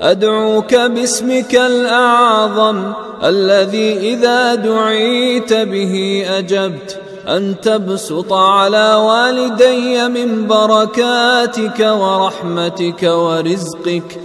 أدعوك باسمك الأعظم الذي إذا دعيت به أجبت أن تبسط على والدي من بركاتك ورحمتك ورزقك.